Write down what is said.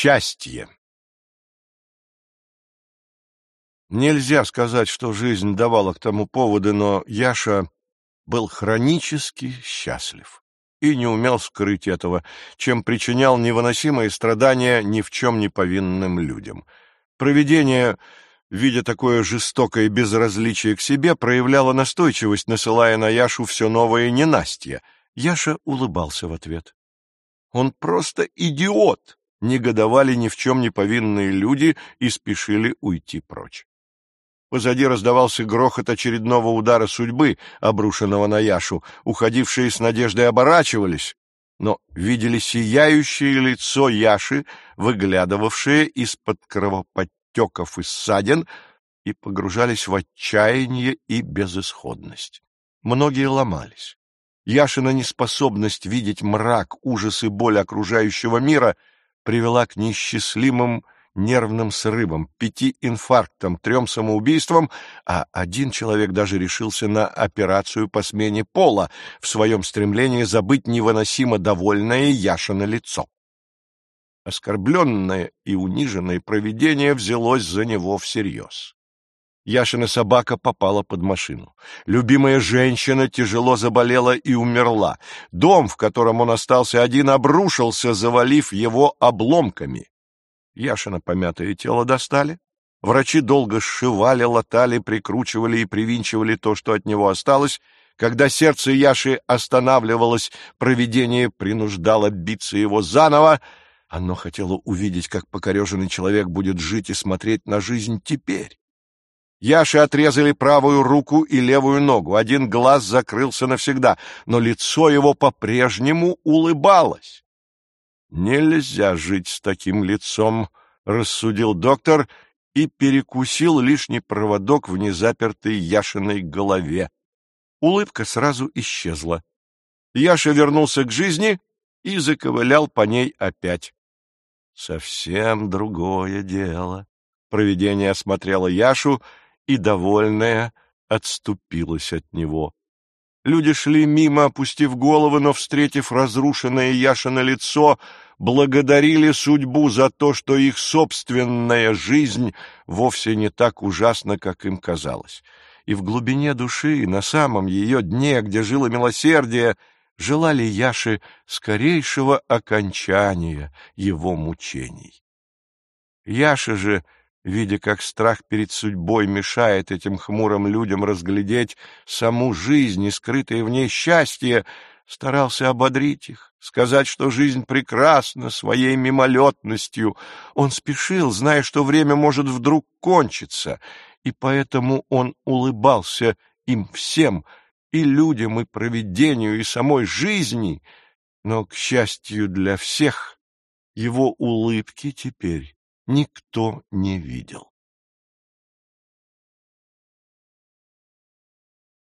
Счастье Нельзя сказать, что жизнь давала к тому поводы, но Яша был хронически счастлив и не умел скрыть этого, чем причинял невыносимые страдания ни в чем не повинным людям. Провидение, видя такое жестокое безразличие к себе, проявляло настойчивость, насылая на Яшу все новое ненастье. Яша улыбался в ответ. «Он просто идиот!» Негодовали ни в чем не повинные люди и спешили уйти прочь. Позади раздавался грохот очередного удара судьбы, обрушенного на Яшу. Уходившие с надеждой оборачивались, но видели сияющее лицо Яши, выглядывавшее из-под кровоподтеков и ссадин, и погружались в отчаяние и безысходность. Многие ломались. Яшина неспособность видеть мрак, ужас и боль окружающего мира — привела к несчастливым нервным срывам, пяти инфарктам, трем самоубийствам, а один человек даже решился на операцию по смене пола в своем стремлении забыть невыносимо довольное Яшино лицо. Оскорбленное и униженное провидение взялось за него всерьез. Яшина собака попала под машину. Любимая женщина тяжело заболела и умерла. Дом, в котором он остался один, обрушился, завалив его обломками. Яшина помятое тело достали. Врачи долго сшивали, латали, прикручивали и привинчивали то, что от него осталось. Когда сердце Яши останавливалось, провидение принуждало биться его заново. Оно хотело увидеть, как покореженный человек будет жить и смотреть на жизнь теперь. Яше отрезали правую руку и левую ногу, один глаз закрылся навсегда, но лицо его по-прежнему улыбалось. «Нельзя жить с таким лицом», — рассудил доктор и перекусил лишний проводок в незапертой Яшиной голове. Улыбка сразу исчезла. Яша вернулся к жизни и заковылял по ней опять. «Совсем другое дело». Провидение осмотрело Яшу и, довольная, отступилась от него. Люди шли мимо, опустив головы, но, встретив разрушенное Яшино лицо, благодарили судьбу за то, что их собственная жизнь вовсе не так ужасна, как им казалось. И в глубине души, на самом ее дне, где жило милосердие, желали Яше скорейшего окончания его мучений. Яша же — видя, как страх перед судьбой мешает этим хмурым людям разглядеть саму жизнь и скрытое в ней счастье, старался ободрить их, сказать, что жизнь прекрасна своей мимолетностью. Он спешил, зная, что время может вдруг кончиться, и поэтому он улыбался им всем, и людям, и провидению, и самой жизни, но, к счастью для всех, его улыбки теперь никто не видел.